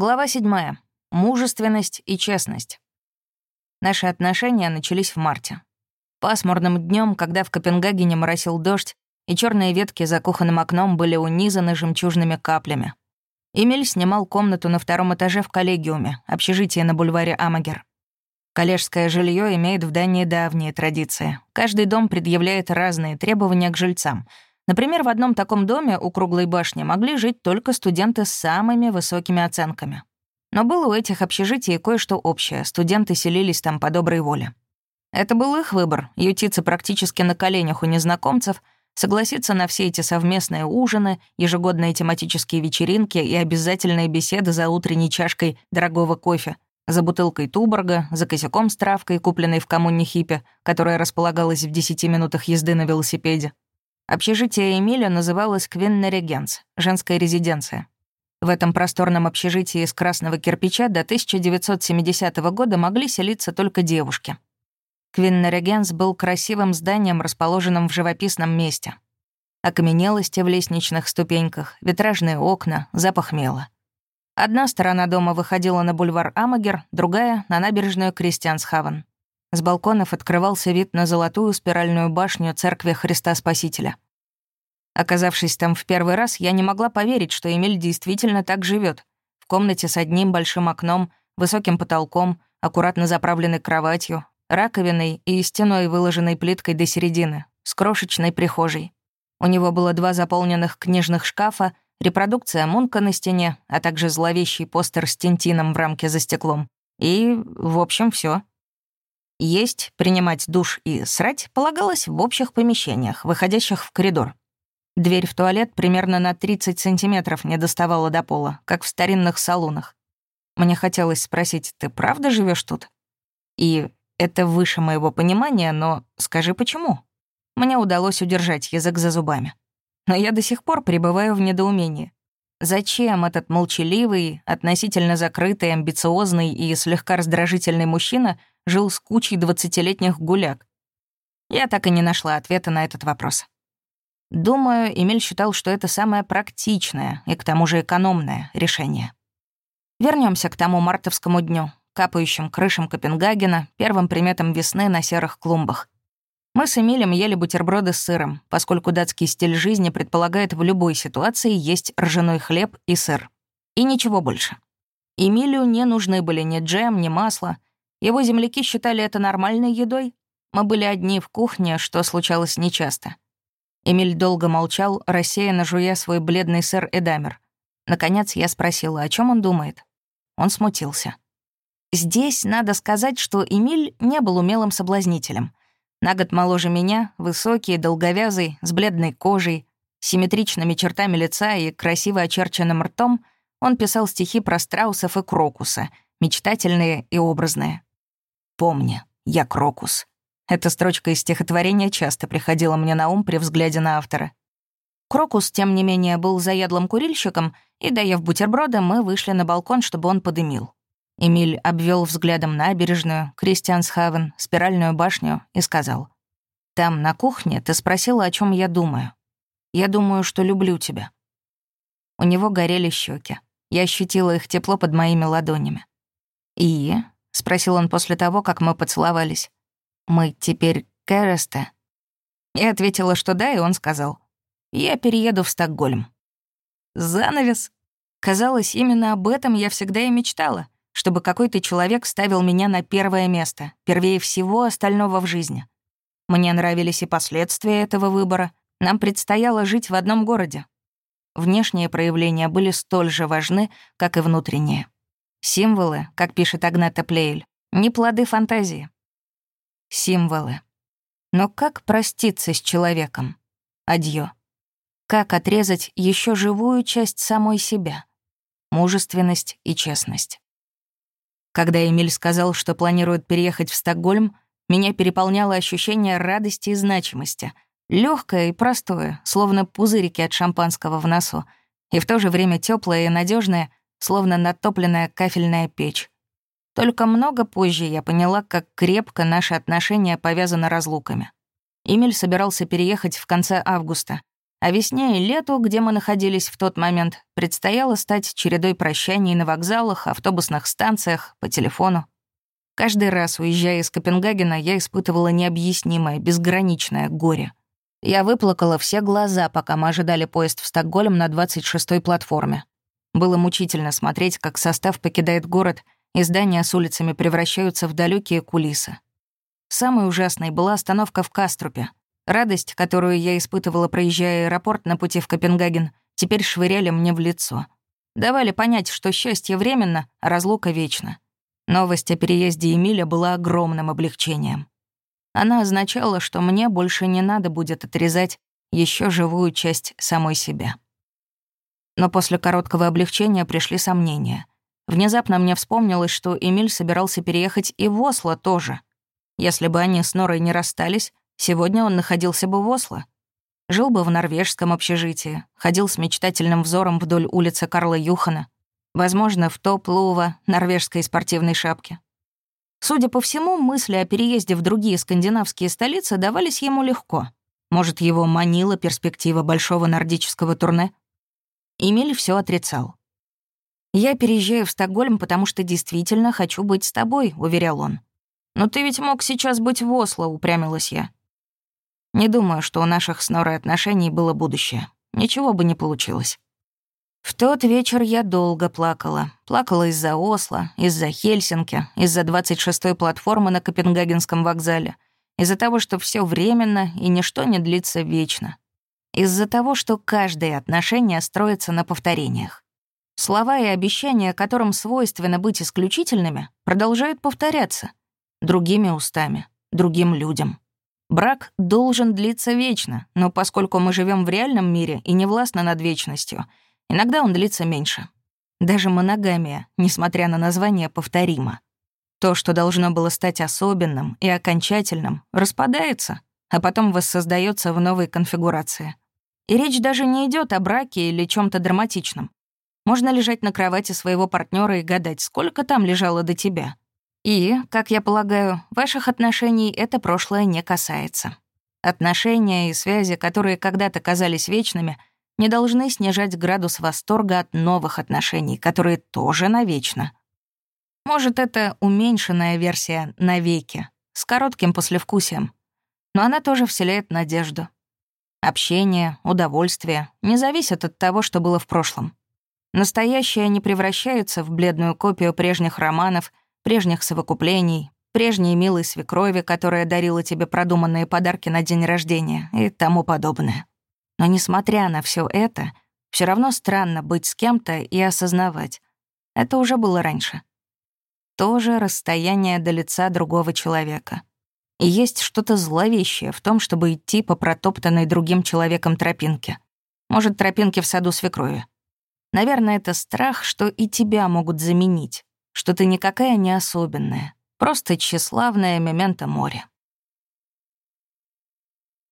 Глава 7. Мужественность и честность. Наши отношения начались в марте. Пасмурным днем, когда в Копенгагене моросил дождь, и черные ветки за кухонным окном были унизаны жемчужными каплями. Эмиль снимал комнату на втором этаже в коллегиуме, общежитие на бульваре Амагер. Коллежское жилье имеет в Дании давние традиции. Каждый дом предъявляет разные требования к жильцам. Например, в одном таком доме у круглой башни могли жить только студенты с самыми высокими оценками. Но было у этих общежитий кое-что общее. Студенты селились там по доброй воле. Это был их выбор — ютиться практически на коленях у незнакомцев, согласиться на все эти совместные ужины, ежегодные тематические вечеринки и обязательные беседы за утренней чашкой дорогого кофе — за бутылкой Туборга, за косяком с травкой, купленной в коммуне Хиппе, которая располагалась в десяти минутах езды на велосипеде. Общежитие Эмиля называлось Квиннерегенс, женская резиденция. В этом просторном общежитии из красного кирпича до 1970 года могли селиться только девушки. Квиннерегенс был красивым зданием, расположенным в живописном месте. Окаменелости в лестничных ступеньках, витражные окна, запах мела — Одна сторона дома выходила на бульвар Амагер, другая — на набережную Кристиансхавен. С балконов открывался вид на золотую спиральную башню церкви Христа Спасителя. Оказавшись там в первый раз, я не могла поверить, что Эмиль действительно так живет. В комнате с одним большим окном, высоким потолком, аккуратно заправленной кроватью, раковиной и стеной, выложенной плиткой до середины, с крошечной прихожей. У него было два заполненных книжных шкафа — репродукция Мунка на стене, а также зловещий постер с Тинтином в рамке за стеклом. И, в общем, все. Есть, принимать душ и срать полагалось в общих помещениях, выходящих в коридор. Дверь в туалет примерно на 30 сантиметров не доставала до пола, как в старинных салонах. Мне хотелось спросить, ты правда живешь тут? И это выше моего понимания, но скажи, почему? Мне удалось удержать язык за зубами но я до сих пор пребываю в недоумении. Зачем этот молчаливый, относительно закрытый, амбициозный и слегка раздражительный мужчина жил с кучей двадцатилетних гуляк? Я так и не нашла ответа на этот вопрос. Думаю, Эмиль считал, что это самое практичное и к тому же экономное решение. Вернемся к тому мартовскому дню, капающим крышам Копенгагена, первым приметам весны на серых клумбах. Мы с Эмилем ели бутерброды с сыром, поскольку датский стиль жизни предполагает в любой ситуации есть ржаной хлеб и сыр. И ничего больше. Эмилию не нужны были ни джем, ни масло. Его земляки считали это нормальной едой. Мы были одни в кухне, что случалось нечасто. Эмиль долго молчал, рассеянно жуя свой бледный сыр Эдамер. Наконец я спросила, о чем он думает. Он смутился. Здесь надо сказать, что Эмиль не был умелым соблазнителем. На год моложе меня, высокий, долговязый, с бледной кожей, симметричными чертами лица и красиво очерченным ртом, он писал стихи про страусов и крокуса, мечтательные и образные. «Помни, я крокус». Эта строчка из стихотворения часто приходила мне на ум при взгляде на автора. Крокус, тем не менее, был заядлым курильщиком, и, доев бутерброда, мы вышли на балкон, чтобы он подымил. Эмиль обвел взглядом набережную, Кристиансхавен, спиральную башню и сказал. «Там, на кухне, ты спросила, о чем я думаю. Я думаю, что люблю тебя». У него горели щеки. Я ощутила их тепло под моими ладонями. «И?» — спросил он после того, как мы поцеловались. «Мы теперь Кэреста?» Я ответила, что да, и он сказал. «Я перееду в Стокгольм». Занавес. Казалось, именно об этом я всегда и мечтала — чтобы какой-то человек ставил меня на первое место, первее всего остального в жизни. Мне нравились и последствия этого выбора. Нам предстояло жить в одном городе. Внешние проявления были столь же важны, как и внутренние. Символы, как пишет Агната Плейль, не плоды фантазии. Символы. Но как проститься с человеком? Адьё. Как отрезать еще живую часть самой себя? Мужественность и честность. Когда Эмиль сказал, что планирует переехать в Стокгольм, меня переполняло ощущение радости и значимости. Легкое и простое, словно пузырики от шампанского в носу, и в то же время теплое и надежное, словно натопленная кафельная печь. Только много позже я поняла, как крепко наши отношения повязаны разлуками. Эмиль собирался переехать в конце августа. А весне и лету, где мы находились в тот момент, предстояло стать чередой прощаний на вокзалах, автобусных станциях, по телефону. Каждый раз, уезжая из Копенгагена, я испытывала необъяснимое, безграничное горе. Я выплакала все глаза, пока мы ожидали поезд в Стокгольм на 26-й платформе. Было мучительно смотреть, как состав покидает город, и здания с улицами превращаются в далекие кулисы. Самой ужасной была остановка в Каструпе. Радость, которую я испытывала, проезжая аэропорт на пути в Копенгаген, теперь швыряли мне в лицо. Давали понять, что счастье временно, а разлука вечна. Новость о переезде Эмиля была огромным облегчением. Она означала, что мне больше не надо будет отрезать еще живую часть самой себя. Но после короткого облегчения пришли сомнения. Внезапно мне вспомнилось, что Эмиль собирался переехать и в Осло тоже. Если бы они с Норой не расстались, сегодня он находился бы в Осло. Жил бы в норвежском общежитии, ходил с мечтательным взором вдоль улицы Карла Юхана, возможно, в топ-лува норвежской спортивной шапке. Судя по всему, мысли о переезде в другие скандинавские столицы давались ему легко. Может, его манила перспектива большого нордического турне? Эмиль все отрицал. «Я переезжаю в Стокгольм, потому что действительно хочу быть с тобой», — уверял он. «Но ты ведь мог сейчас быть в Осло», — упрямилась я. Не думаю, что у наших с Норой отношений было будущее. Ничего бы не получилось. В тот вечер я долго плакала. Плакала из-за Осло, из-за Хельсинки, из-за 26-й платформы на Копенгагенском вокзале, из-за того, что все временно и ничто не длится вечно. Из-за того, что каждое отношение строится на повторениях. Слова и обещания, которым свойственно быть исключительными, продолжают повторяться. Другими устами, другим людям. Брак должен длиться вечно, но поскольку мы живем в реальном мире и не властны над вечностью, иногда он длится меньше. Даже моногамия, несмотря на название, повторима. То, что должно было стать особенным и окончательным, распадается, а потом воссоздается в новой конфигурации. И речь даже не идет о браке или чем то драматичном. Можно лежать на кровати своего партнера и гадать, сколько там лежало до тебя. И, как я полагаю, ваших отношений это прошлое не касается. Отношения и связи, которые когда-то казались вечными, не должны снижать градус восторга от новых отношений, которые тоже навечно. Может, это уменьшенная версия «навеки», с коротким послевкусием, но она тоже вселяет надежду. Общение, удовольствие не зависят от того, что было в прошлом. Настоящее не превращается в бледную копию прежних романов, прежних совокуплений, прежней милой свекрови, которая дарила тебе продуманные подарки на день рождения и тому подобное. Но несмотря на все это, все равно странно быть с кем-то и осознавать. Это уже было раньше. Тоже расстояние до лица другого человека. И есть что-то зловещее в том, чтобы идти по протоптанной другим человеком тропинке. Может, тропинке в саду свекрови. Наверное, это страх, что и тебя могут заменить, что ты никакая не особенная, просто тщеславная мемента моря.